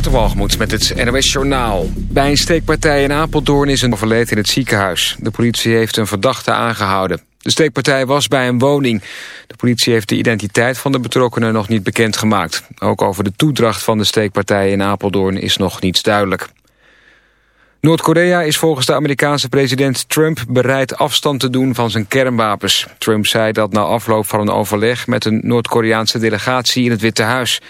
Waterwalgemoed met het NOS Journaal. Bij een steekpartij in Apeldoorn is een overleed in het ziekenhuis. De politie heeft een verdachte aangehouden. De steekpartij was bij een woning. De politie heeft de identiteit van de betrokkenen nog niet bekendgemaakt. Ook over de toedracht van de steekpartij in Apeldoorn is nog niets duidelijk. Noord-Korea is volgens de Amerikaanse president Trump bereid afstand te doen van zijn kernwapens. Trump zei dat na afloop van een overleg met een Noord-Koreaanse delegatie in het Witte Huis.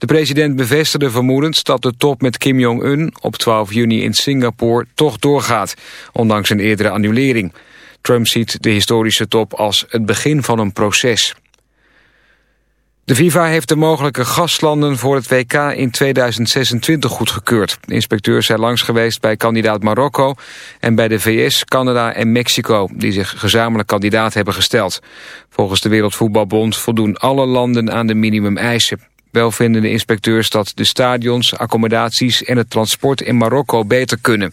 De president bevestigde vermoedens dat de top met Kim Jong-un op 12 juni in Singapore toch doorgaat, ondanks een eerdere annulering. Trump ziet de historische top als het begin van een proces. De FIFA heeft de mogelijke gastlanden voor het WK in 2026 goedgekeurd. Inspecteurs zijn langs geweest bij kandidaat Marokko... en bij de VS, Canada en Mexico... die zich gezamenlijk kandidaat hebben gesteld. Volgens de Wereldvoetbalbond voldoen alle landen aan de minimumeisen. Wel vinden de inspecteurs dat de stadions, accommodaties en het transport in Marokko beter kunnen.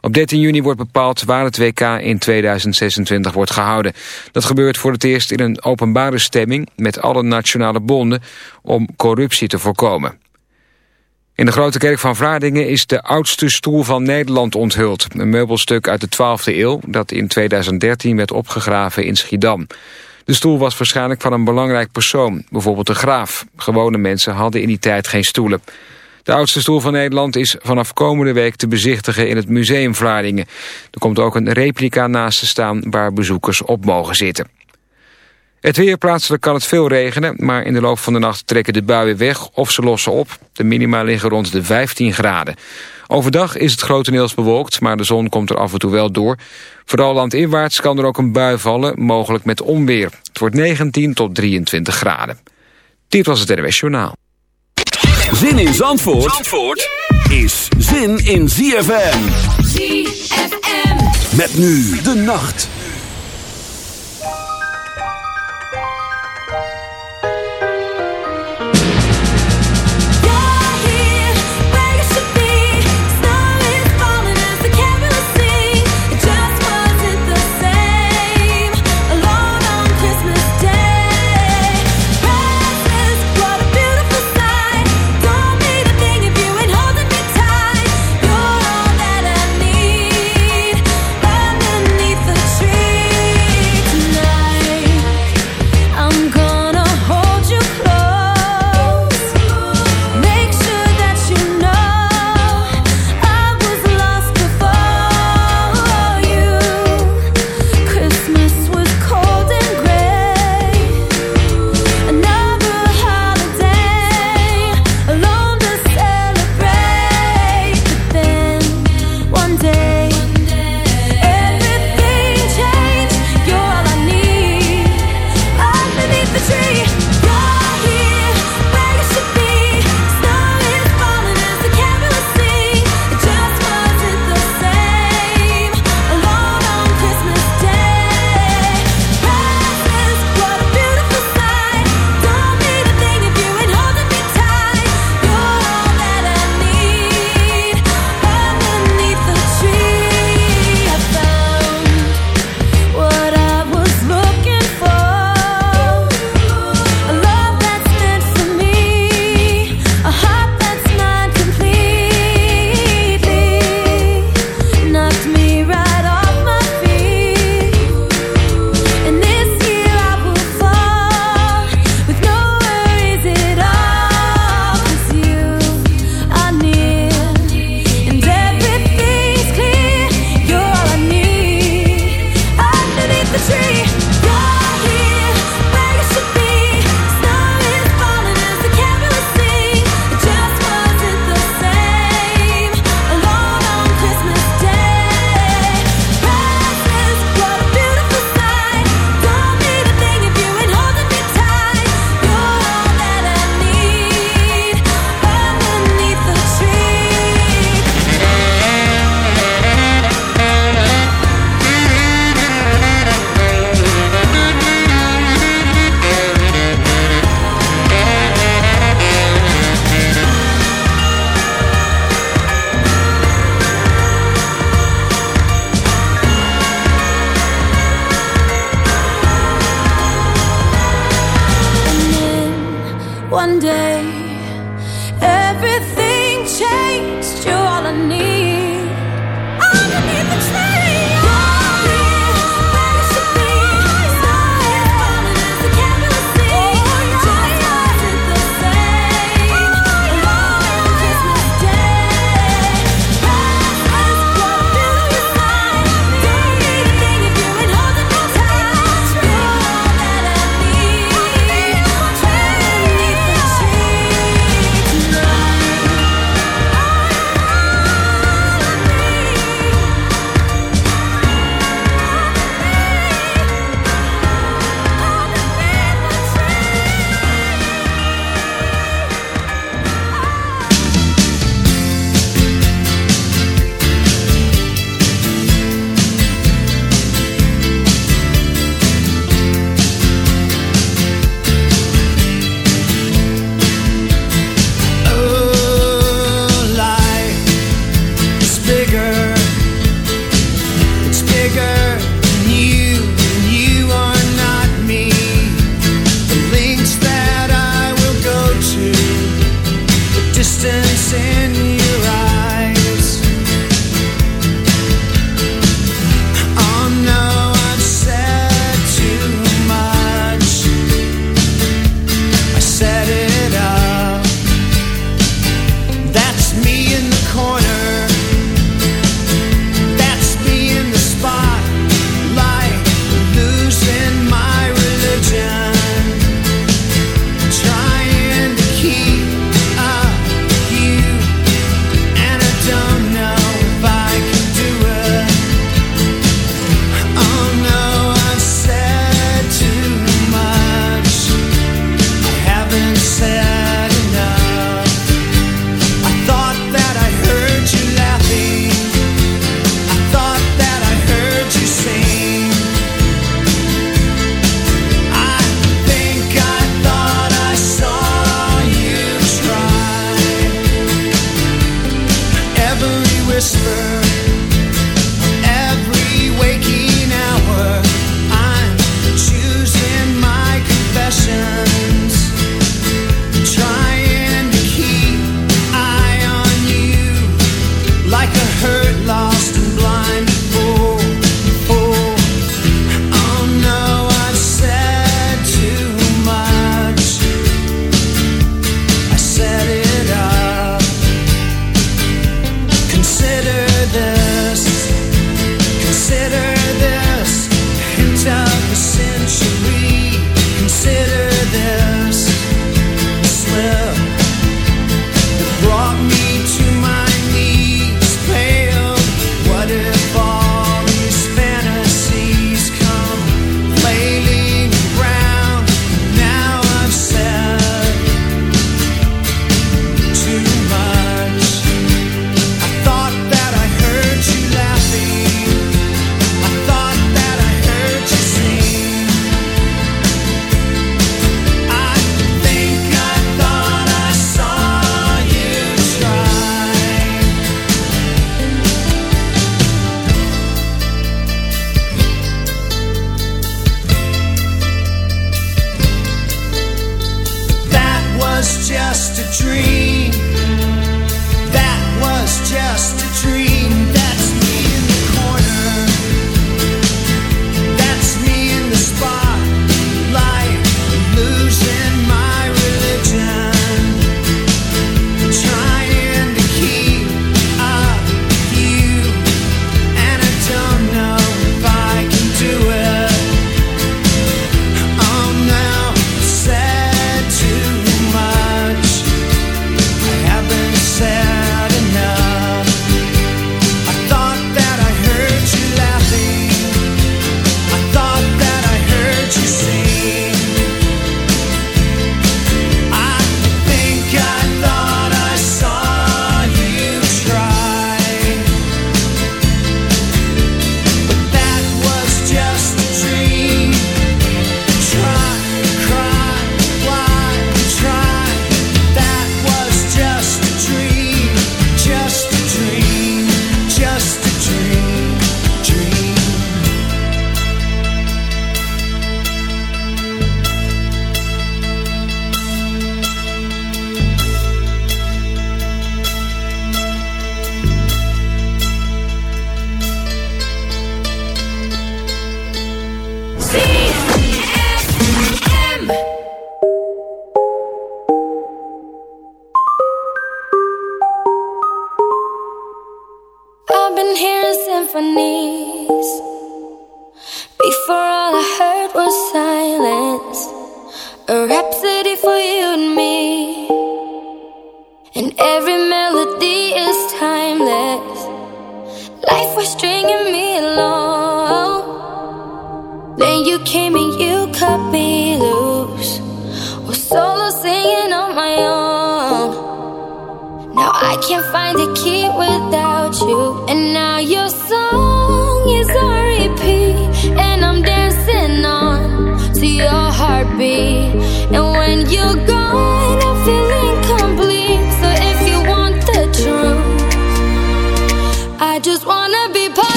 Op 13 juni wordt bepaald waar het WK in 2026 wordt gehouden. Dat gebeurt voor het eerst in een openbare stemming met alle nationale bonden om corruptie te voorkomen. In de Grote Kerk van Vlaardingen is de oudste stoel van Nederland onthuld. Een meubelstuk uit de 12e eeuw dat in 2013 werd opgegraven in Schiedam. De stoel was waarschijnlijk van een belangrijk persoon, bijvoorbeeld de graaf. Gewone mensen hadden in die tijd geen stoelen. De oudste stoel van Nederland is vanaf komende week te bezichtigen in het Museum Vlaardingen. Er komt ook een replica naast te staan waar bezoekers op mogen zitten. Het weer plaatselijk kan het veel regenen, maar in de loop van de nacht trekken de buien weg of ze lossen op. De minima liggen rond de 15 graden. Overdag is het grotendeels bewolkt, maar de zon komt er af en toe wel door. Vooral landinwaarts kan er ook een bui vallen, mogelijk met onweer. Het wordt 19 tot 23 graden. Dit was het RWS Journaal. Zin in Zandvoort, Zandvoort is zin in ZFM. ZFM. Met nu de nacht.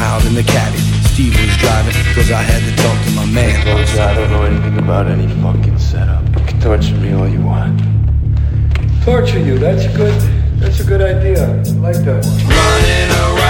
Piled in the caddy. Steve was driving, cause I had to talk to my man. Folks, I don't know anything about any fucking setup. You can torture me all you want. Torture you, that's a good. That's a good idea. I like that one. Running around,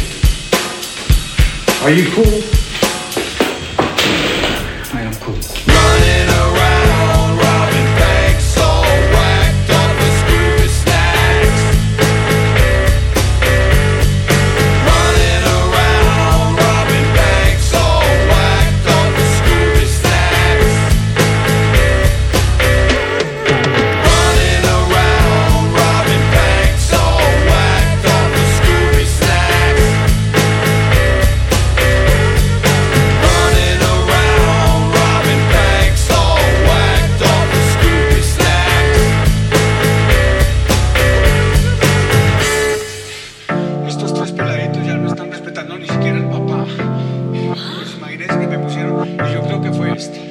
Are you cool? thirsty.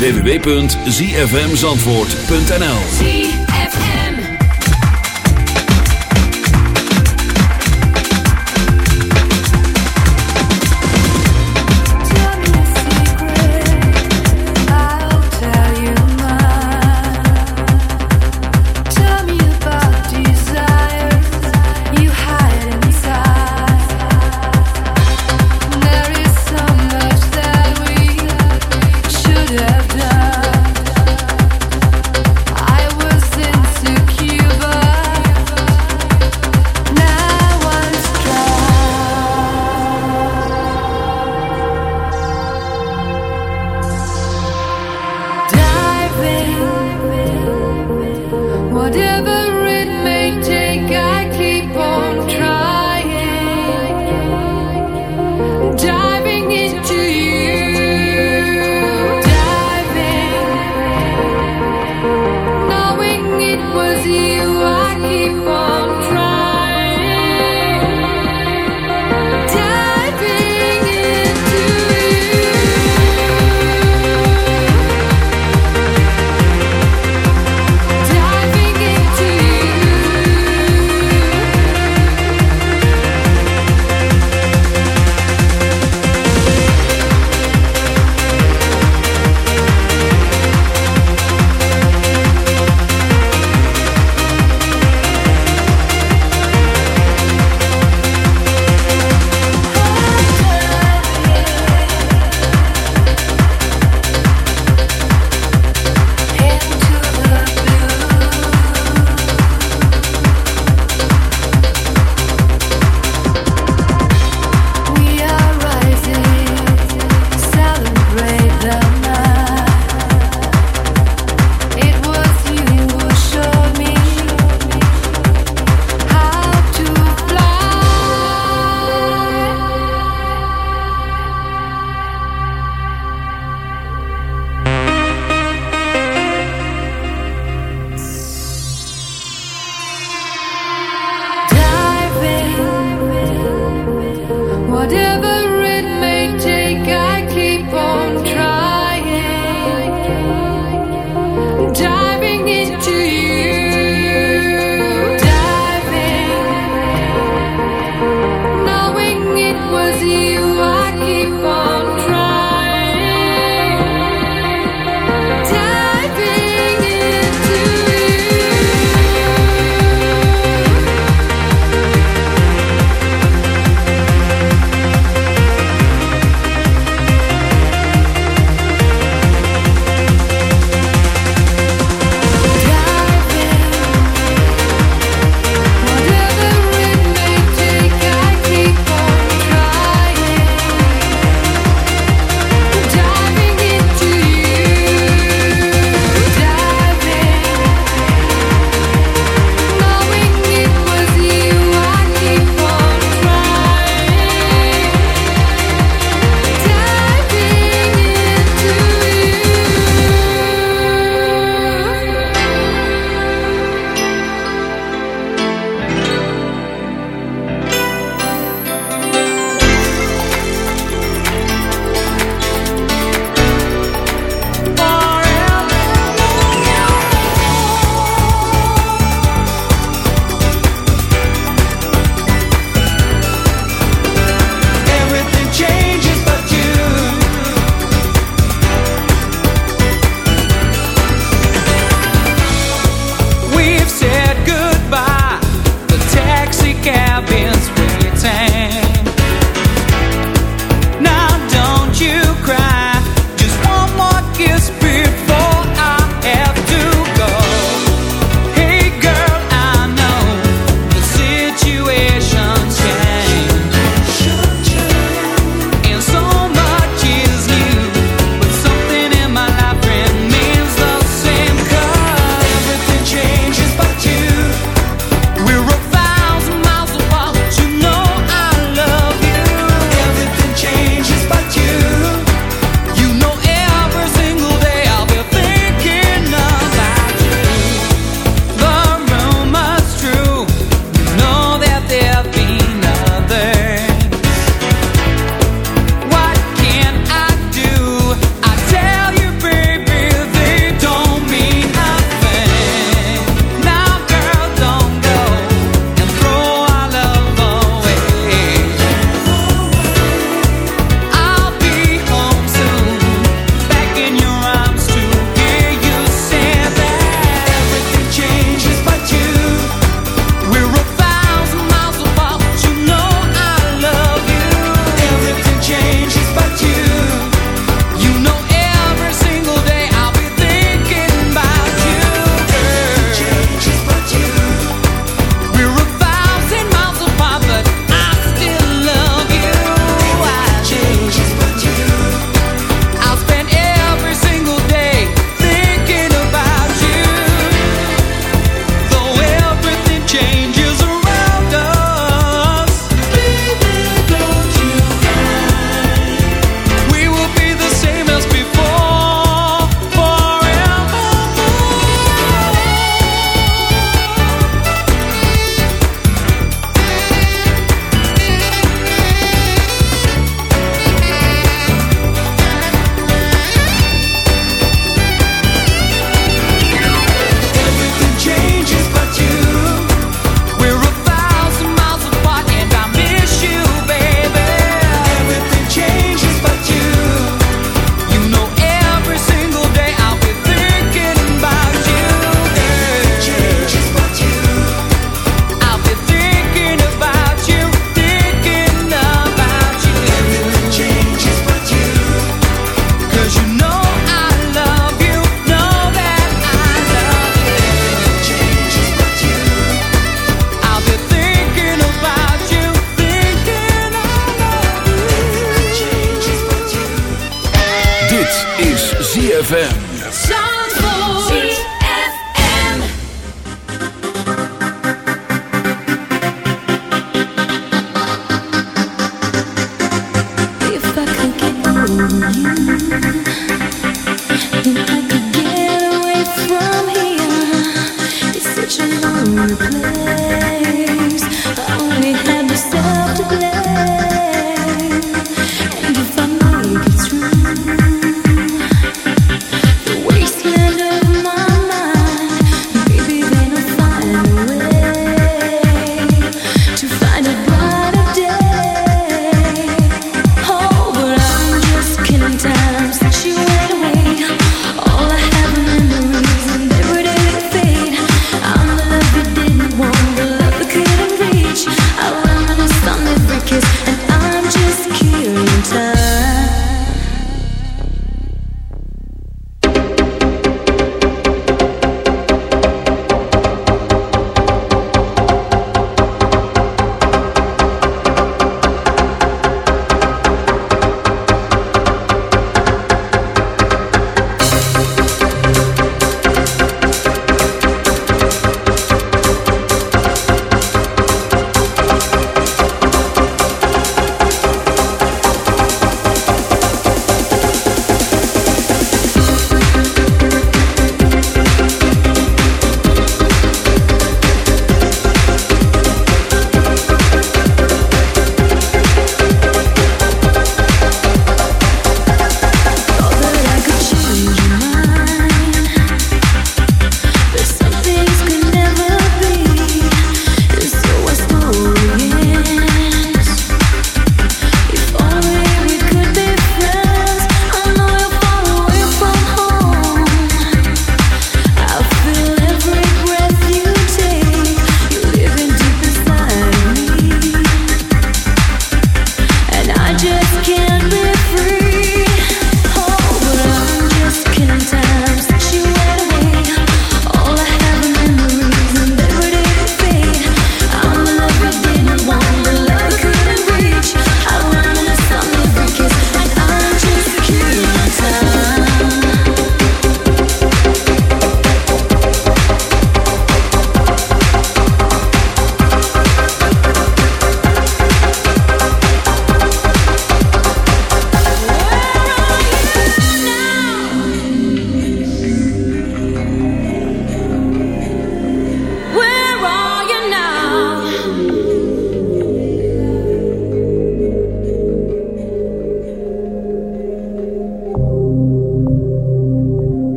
www.zfmzandvoort.nl